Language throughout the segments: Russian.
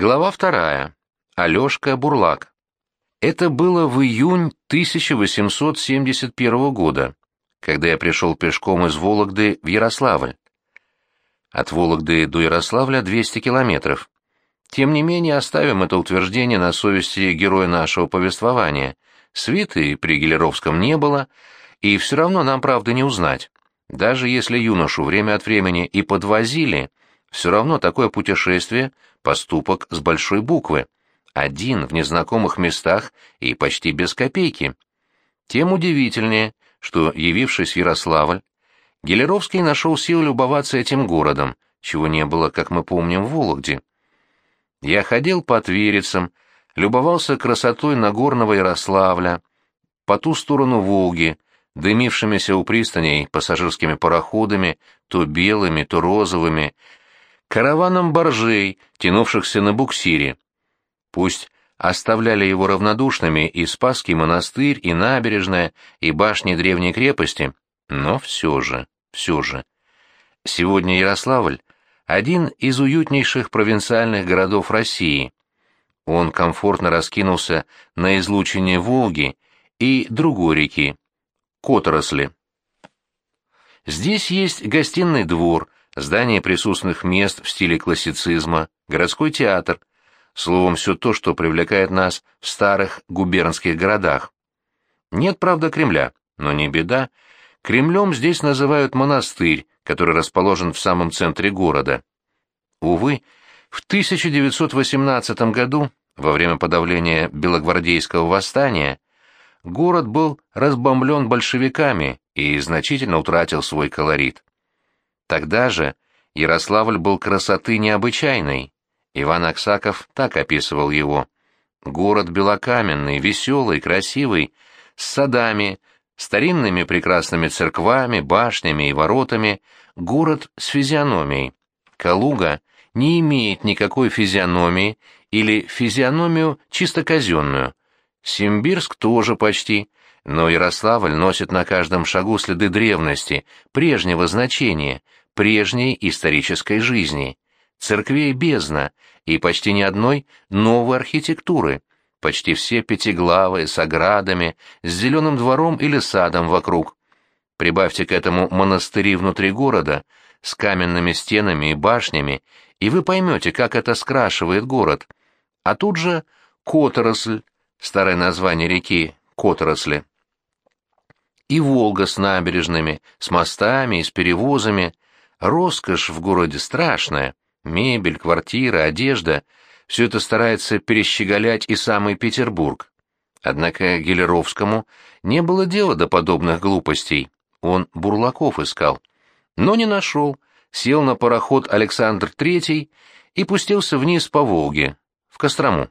Глава вторая. Алешка Бурлак. Это было в июнь 1871 года, когда я пришел пешком из Вологды в Ярославль. От Вологды до Ярославля 200 километров. Тем не менее, оставим это утверждение на совести героя нашего повествования. Свиты при Гелеровском не было, и все равно нам правды не узнать. Даже если юношу время от времени и подвозили, все равно такое путешествие — поступок с большой буквы. Один в незнакомых местах и почти без копейки. Тем удивительнее, что, явившись в Ярославль, Гелеровский нашел силу любоваться этим городом, чего не было, как мы помним, в Вологде. Я ходил по Тверицам, любовался красотой Нагорного Ярославля, по ту сторону Волги, дымившимися у пристаней пассажирскими пароходами, то белыми, то розовыми, караваном боржей, тянувшихся на буксире. Пусть оставляли его равнодушными и Спасский монастырь, и набережная, и башни древней крепости, но все же, все же. Сегодня Ярославль — один из уютнейших провинциальных городов России. Он комфортно раскинулся на излучине Волги и другой реки, Которосли. Здесь есть гостиный двор, здание присутственных мест в стиле классицизма, городской театр, словом, все то, что привлекает нас в старых губернских городах. Нет, правда, Кремля, но не беда. Кремлем здесь называют монастырь, который расположен в самом центре города. Увы, в 1918 году, во время подавления Белогвардейского восстания, город был разбомблен большевиками и значительно утратил свой колорит. Тогда же Ярославль был красоты необычайной. Иван Аксаков так описывал его. Город белокаменный, веселый, красивый, с садами, старинными прекрасными церквами, башнями и воротами, город с физиономией. Калуга не имеет никакой физиономии или физиономию чисто казенную. Симбирск тоже почти, но Ярославль носит на каждом шагу следы древности, прежнего значения, прежней исторической жизни. Церквей бездна, и почти ни одной новой архитектуры. Почти все пятиглавые, с оградами, с зеленым двором или садом вокруг. Прибавьте к этому монастыри внутри города, с каменными стенами и башнями, и вы поймете, как это скрашивает город. А тут же Которосль, старое название реки Которосли. И Волга с набережными, с мостами и с перевозами. Роскошь в городе страшная. Мебель, квартира, одежда — все это старается перещеголять и самый Петербург. Однако Гелеровскому не было дела до подобных глупостей. Он Бурлаков искал. Но не нашел. Сел на пароход Александр Третий и пустился вниз по Волге, в Кострому.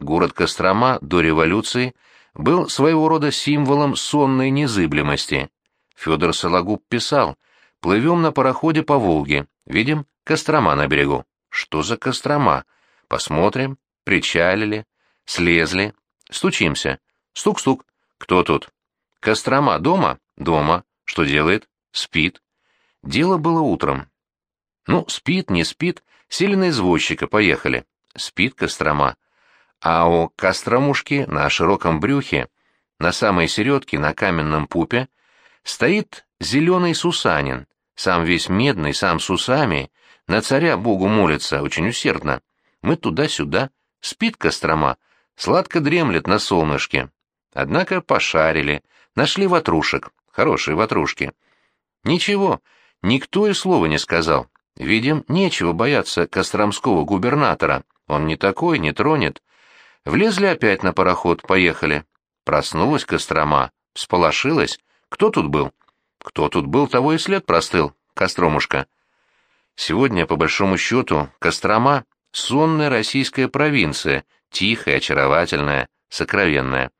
Город Кострома до революции был своего рода символом сонной незыблемости. Федор Сологуб писал, «Плывем на пароходе по Волге, видим Кострома на берегу. Что за Кострома? Посмотрим, причалили, слезли, стучимся. Стук-стук. Кто тут? Кострома дома? Дома. Что делает? Спит. Дело было утром. Ну, спит, не спит, сели на извозчика, поехали. Спит Кострома а у Костромушки на широком брюхе, на самой середке, на каменном пупе, стоит зеленый сусанин, сам весь медный, сам с усами, на царя Богу молится, очень усердно. Мы туда-сюда, спит Кострома, сладко дремлет на солнышке. Однако пошарили, нашли ватрушек, хорошие ватрушки. Ничего, никто и слова не сказал. Видим, нечего бояться Костромского губернатора, он не такой, не тронет. Влезли опять на пароход, поехали. Проснулась Кострома, всполошилась. Кто тут был? Кто тут был, того и след простыл, Костромушка. Сегодня, по большому счету, Кострома — сонная российская провинция, тихая, очаровательная, сокровенная.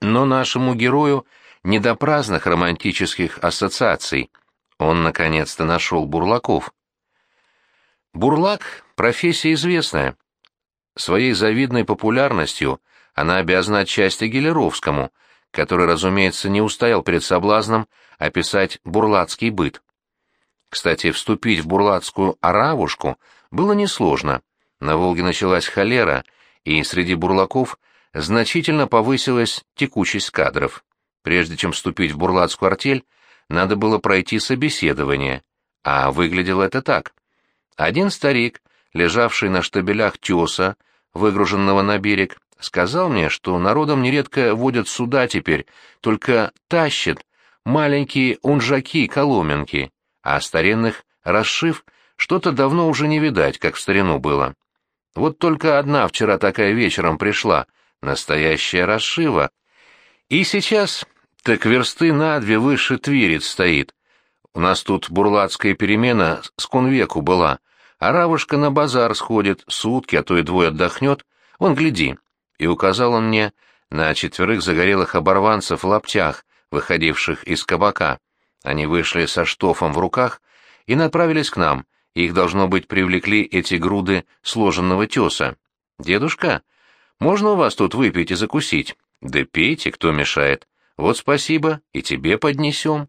Но нашему герою не до праздных романтических ассоциаций. Он, наконец-то, нашел Бурлаков. Бурлак — профессия известная. Своей завидной популярностью она обязана отчасти Гелеровскому, который, разумеется, не устоял перед соблазном описать бурлацкий быт. Кстати, вступить в бурлацкую оравушку было несложно. На Волге началась холера, и среди бурлаков значительно повысилась текучесть кадров. Прежде чем вступить в бурлацкую артель, надо было пройти собеседование, а выглядело это так. Один старик, лежавший на штабелях теса, выгруженного на берег, сказал мне, что народом нередко водят суда теперь, только тащат маленькие унжаки-коломенки, а старинных расшив что-то давно уже не видать, как в старину было. Вот только одна вчера такая вечером пришла, настоящая расшива. И сейчас так версты на две выше Твирец стоит. У нас тут бурлацкая перемена с конвеку была, а Равушка на базар сходит, сутки, а то и двое отдохнет. Вон, гляди. И указал он мне на четверых загорелых оборванцев в лаптях, выходивших из кабака. Они вышли со штофом в руках и направились к нам. Их, должно быть, привлекли эти груды сложенного теса. «Дедушка, можно у вас тут выпить и закусить?» «Да пейте, кто мешает. Вот спасибо, и тебе поднесем».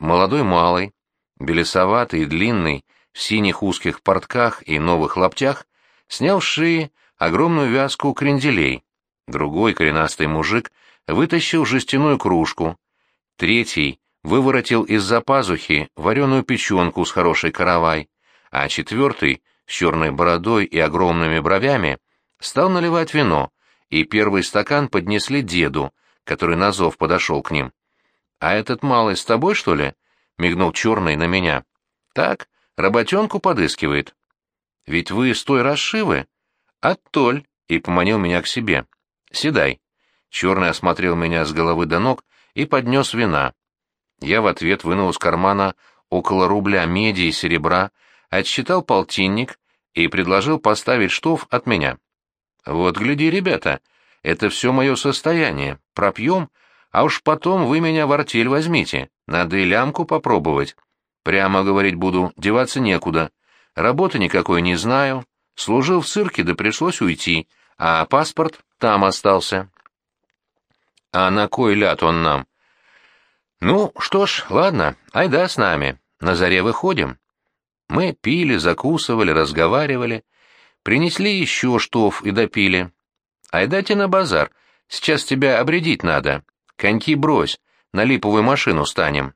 Молодой малый, белесоватый и длинный, в синих узких портках и новых лаптях, снял шеи огромную вязку кренделей. Другой коренастый мужик вытащил жестяную кружку. Третий выворотил из-за пазухи вареную печенку с хорошей каравай, а четвертый, с черной бородой и огромными бровями, стал наливать вино, и первый стакан поднесли деду, который на зов подошел к ним. «А этот малый с тобой, что ли?» — мигнул черный на меня. «Так, работенку подыскивает». «Ведь вы с той расшивы?» «Оттоль», — и поманил меня к себе. «Седай». Черный осмотрел меня с головы до ног и поднес вина. Я в ответ вынул из кармана около рубля меди и серебра, отсчитал полтинник и предложил поставить штоф от меня. «Вот, гляди, ребята, это все мое состояние. Пропьем, а уж потом вы меня в артель возьмите. Надо и лямку попробовать. Прямо говорить буду, деваться некуда. Работы никакой не знаю. Служил в цирке, да пришлось уйти, а паспорт там остался. А на кой ляд он нам? Ну, что ж, ладно, айда с нами. На заре выходим. Мы пили, закусывали, разговаривали. Принесли еще штоф и допили. Айдате на базар, сейчас тебя обредить надо. Коньки брось, на липовую машину станем.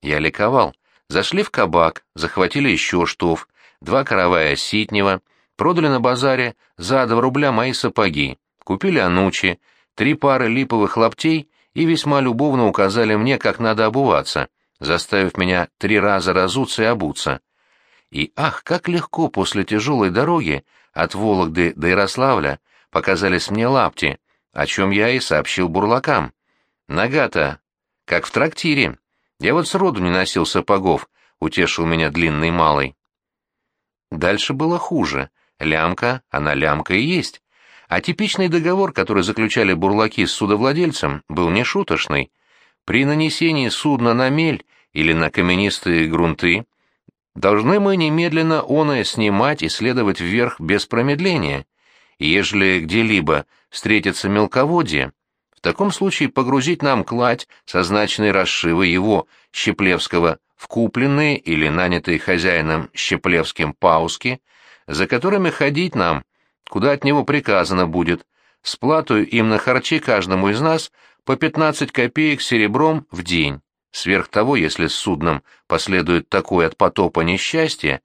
Я ликовал. Зашли в кабак, захватили еще штоф, два каравая ситнего, продали на базаре за два рубля мои сапоги, купили анучи, три пары липовых лаптей и весьма любовно указали мне, как надо обуваться, заставив меня три раза разуться и обуться. И ах, как легко после тяжелой дороги от Вологды до Ярославля показались мне лапти, о чем я и сообщил бурлакам. Нога-то, как в трактире. Я вот сроду не носил сапогов, утешил меня длинный малый. Дальше было хуже. Лямка, она лямка и есть. А типичный договор, который заключали бурлаки с судовладельцем, был нешуточный. При нанесении судна на мель или на каменистые грунты должны мы немедленно оное снимать и следовать вверх без промедления. Ежели где-либо встретится мелководье, в таком случае погрузить нам кладь со значной расшивы его, Щеплевского, в купленные или нанятые хозяином Щеплевским пауски, за которыми ходить нам, куда от него приказано будет, с платой им на харчи каждому из нас по 15 копеек серебром в день. Сверх того, если с судном последует такое от потопа несчастье,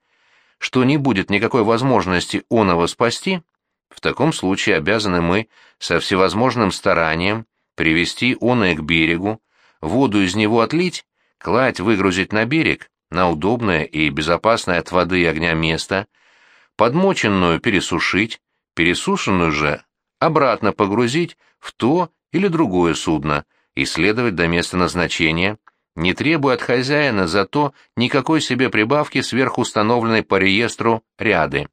что не будет никакой возможности оного спасти, в таком случае обязаны мы со всевозможным старанием привести оное к берегу, воду из него отлить, кладь выгрузить на берег, на удобное и безопасное от воды и огня место, подмоченную пересушить, пересушенную же обратно погрузить в то или другое судно и следовать до места назначения, не требуя от хозяина зато никакой себе прибавки сверх установленной по реестру ряды.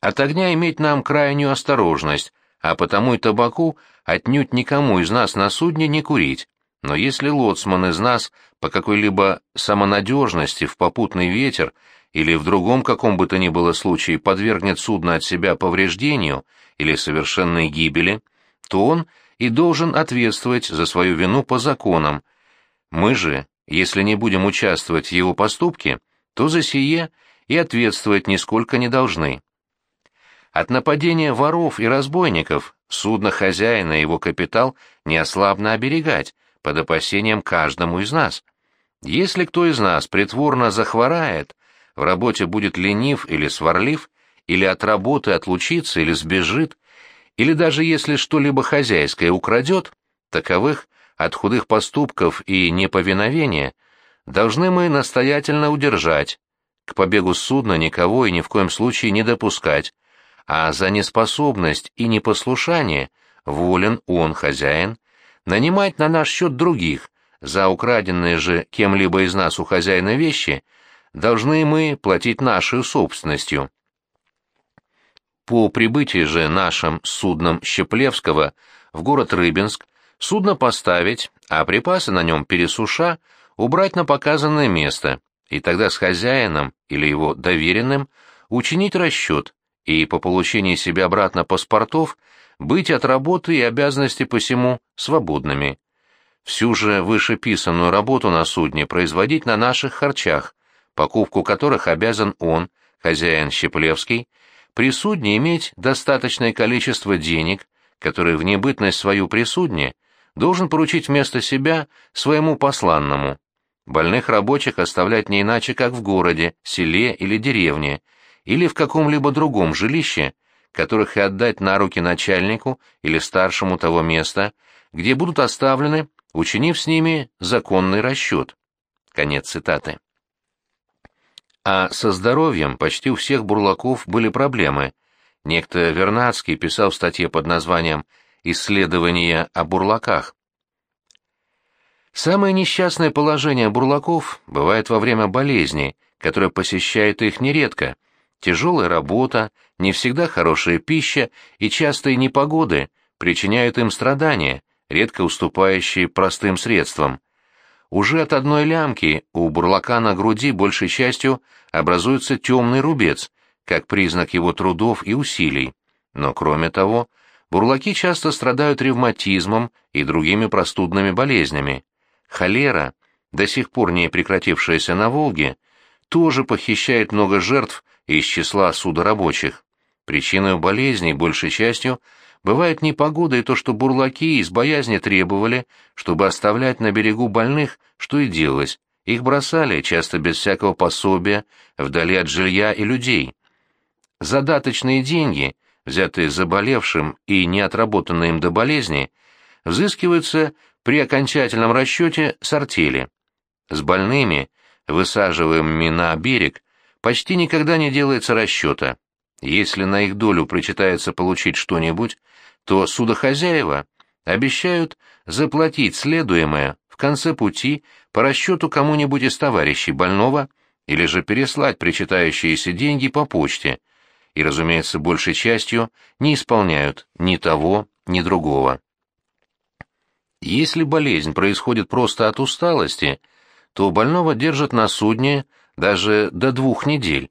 От огня иметь нам крайнюю осторожность, а потому и табаку отнюдь никому из нас на судне не курить. Но если лоцман из нас по какой-либо самонадежности в попутный ветер или в другом каком бы то ни было случае подвергнет судно от себя повреждению или совершенной гибели, то он и должен ответствовать за свою вину по законам. Мы же, если не будем участвовать в его поступке, то за сие и ответствовать нисколько не должны. От нападения воров и разбойников судно хозяина и его капитал неослабно оберегать, под опасением каждому из нас. Если кто из нас притворно захворает, в работе будет ленив или сварлив, или от работы отлучится, или сбежит, или даже если что-либо хозяйское украдет, таковых от худых поступков и неповиновения должны мы настоятельно удержать, к побегу судна никого и ни в коем случае не допускать, а за неспособность и непослушание волен он, хозяин, нанимать на наш счет других, за украденные же кем-либо из нас у хозяина вещи, должны мы платить нашей собственностью. По прибытии же нашим судном Щеплевского в город Рыбинск судно поставить, а припасы на нем пересуша убрать на показанное место, и тогда с хозяином или его доверенным учинить расчет и по получении себе обратно паспортов быть от работы и обязанности посему свободными. Всю же вышеписанную работу на судне производить на наших харчах, покупку которых обязан он, хозяин Щеплевский, при судне иметь достаточное количество денег, которые в небытность свою при судне должен поручить вместо себя своему посланному. Больных рабочих оставлять не иначе, как в городе, селе или деревне, или в каком-либо другом жилище, которых и отдать на руки начальнику или старшему того места, где будут оставлены, учинив с ними законный расчет. Конец цитаты. А со здоровьем почти у всех бурлаков были проблемы. Некто Вернадский писал в статье под названием «Исследования о бурлаках». Самое несчастное положение бурлаков бывает во время болезни, которая посещает их нередко – Тяжелая работа, не всегда хорошая пища и частые непогоды причиняют им страдания, редко уступающие простым средствам. Уже от одной лямки у бурлака на груди большей частью образуется темный рубец, как признак его трудов и усилий. Но кроме того, бурлаки часто страдают ревматизмом и другими простудными болезнями. Холера, до сих пор не прекратившаяся на Волге, тоже похищает много жертв из числа судорабочих. Причиной болезней, большей частью, бывает непогода и то, что бурлаки из боязни требовали, чтобы оставлять на берегу больных, что и делалось. Их бросали, часто без всякого пособия, вдали от жилья и людей. Задаточные деньги, взятые заболевшим и не отработанные им до болезни, взыскиваются при окончательном расчете с артели. С больными, высаживаемыми на берег, почти никогда не делается расчета. Если на их долю причитается получить что-нибудь, то судохозяева обещают заплатить следуемое в конце пути по расчету кому-нибудь из товарищей больного или же переслать причитающиеся деньги по почте, и, разумеется, большей частью не исполняют ни того, ни другого. Если болезнь происходит просто от усталости, то больного держат на судне даже до двух недель.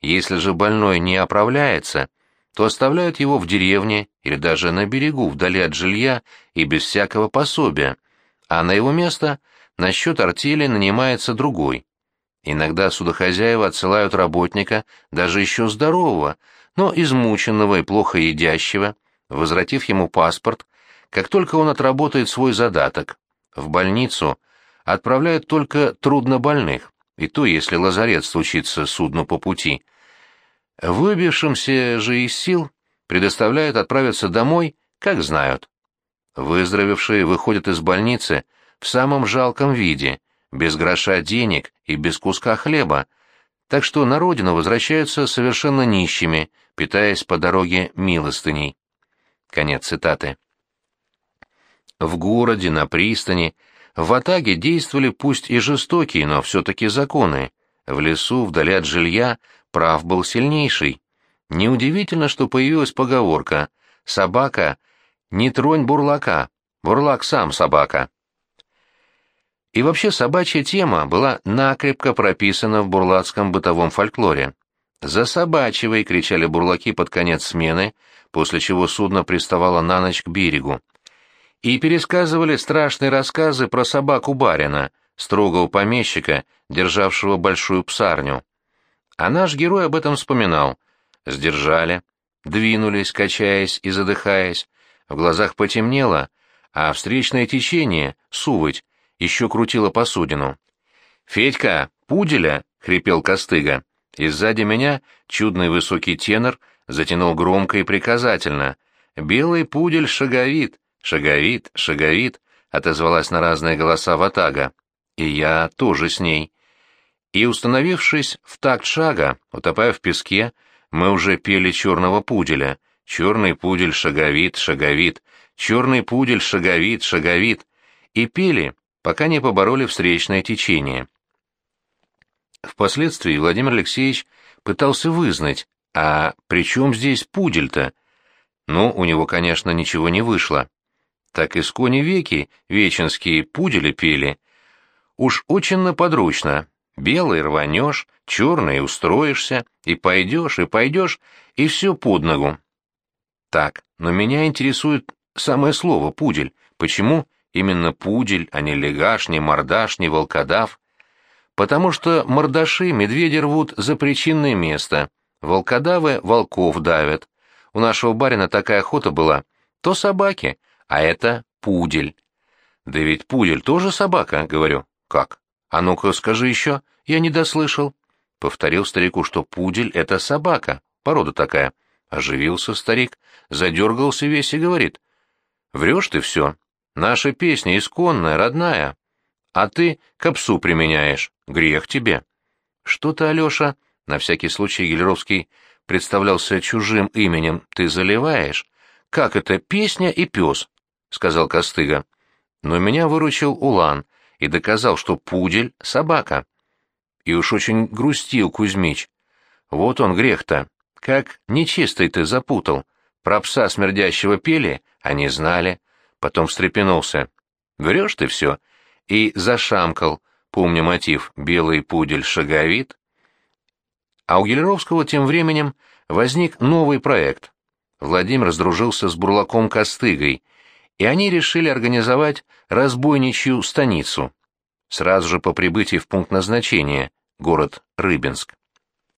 Если же больной не оправляется, то оставляют его в деревне или даже на берегу, вдали от жилья и без всякого пособия, а на его место на счет артели нанимается другой. Иногда судохозяева отсылают работника, даже еще здорового, но измученного и плохо едящего, возвратив ему паспорт, как только он отработает свой задаток. В больницу отправляют только труднобольных, и то, если лазарет случится судну по пути. Выбившимся же из сил предоставляют отправиться домой, как знают. Выздоровевшие выходят из больницы в самом жалком виде, без гроша денег и без куска хлеба, так что на родину возвращаются совершенно нищими, питаясь по дороге милостыней. Конец цитаты. В городе, на пристани – в Атаге действовали пусть и жестокие, но все-таки законы. В лесу, вдали от жилья, прав был сильнейший. Неудивительно, что появилась поговорка «Собака, не тронь бурлака, бурлак сам собака». И вообще собачья тема была накрепко прописана в бурлацком бытовом фольклоре. «За собачивой!» — кричали бурлаки под конец смены, после чего судно приставало на ночь к берегу и пересказывали страшные рассказы про собаку барина, строгого помещика, державшего большую псарню. А наш герой об этом вспоминал. Сдержали, двинулись, качаясь и задыхаясь. В глазах потемнело, а встречное течение, сувыть, еще крутило посудину. «Федька, пуделя!» — хрипел Костыга. И сзади меня чудный высокий тенор затянул громко и приказательно. «Белый пудель шаговит, шаговит, шаговит!» — отозвалась на разные голоса ватага. И я тоже с ней. И, установившись в такт шага, утопая в песке, мы уже пели черного пуделя. Черный пудель шаговит, шаговит, черный пудель шаговит, шаговит. И пели, пока не побороли встречное течение. Впоследствии Владимир Алексеевич пытался вызнать, а при чем здесь пудель-то? Ну, у него, конечно, ничего не вышло. Так искони веки веченские пудели пели. Уж очень наподручно. Белый рванешь, черный устроишься, и пойдешь, и пойдешь, и все под ногу. Так, но меня интересует самое слово «пудель». Почему именно пудель, а не легаш, не мордаш, не волкодав? Потому что мордаши медведи рвут за причинное место, волкодавы волков давят. У нашего барина такая охота была. То собаки, а это пудель. Да ведь пудель тоже собака, говорю. Как? А ну-ка скажи еще, я не дослышал. Повторил старику, что пудель — это собака, порода такая. Оживился старик, задергался весь и говорит. Врешь ты все. Наша песня исконная, родная. А ты к псу применяешь. Грех тебе. Что ты, Алеша, на всякий случай Гелеровский представлялся чужим именем, ты заливаешь? Как это песня и пес? — сказал Костыга. Но меня выручил Улан и доказал, что пудель — собака. И уж очень грустил Кузьмич. Вот он грех-то. Как нечистый ты запутал. Про пса смердящего пели, они знали. Потом встрепенулся. Врешь ты все. И зашамкал, помня мотив, белый пудель шаговит. А у Гелеровского тем временем возник новый проект. Владимир раздружился с бурлаком Костыгой, и они решили организовать разбойничью станицу. Сразу же по прибытии в пункт назначения, город Рыбинск.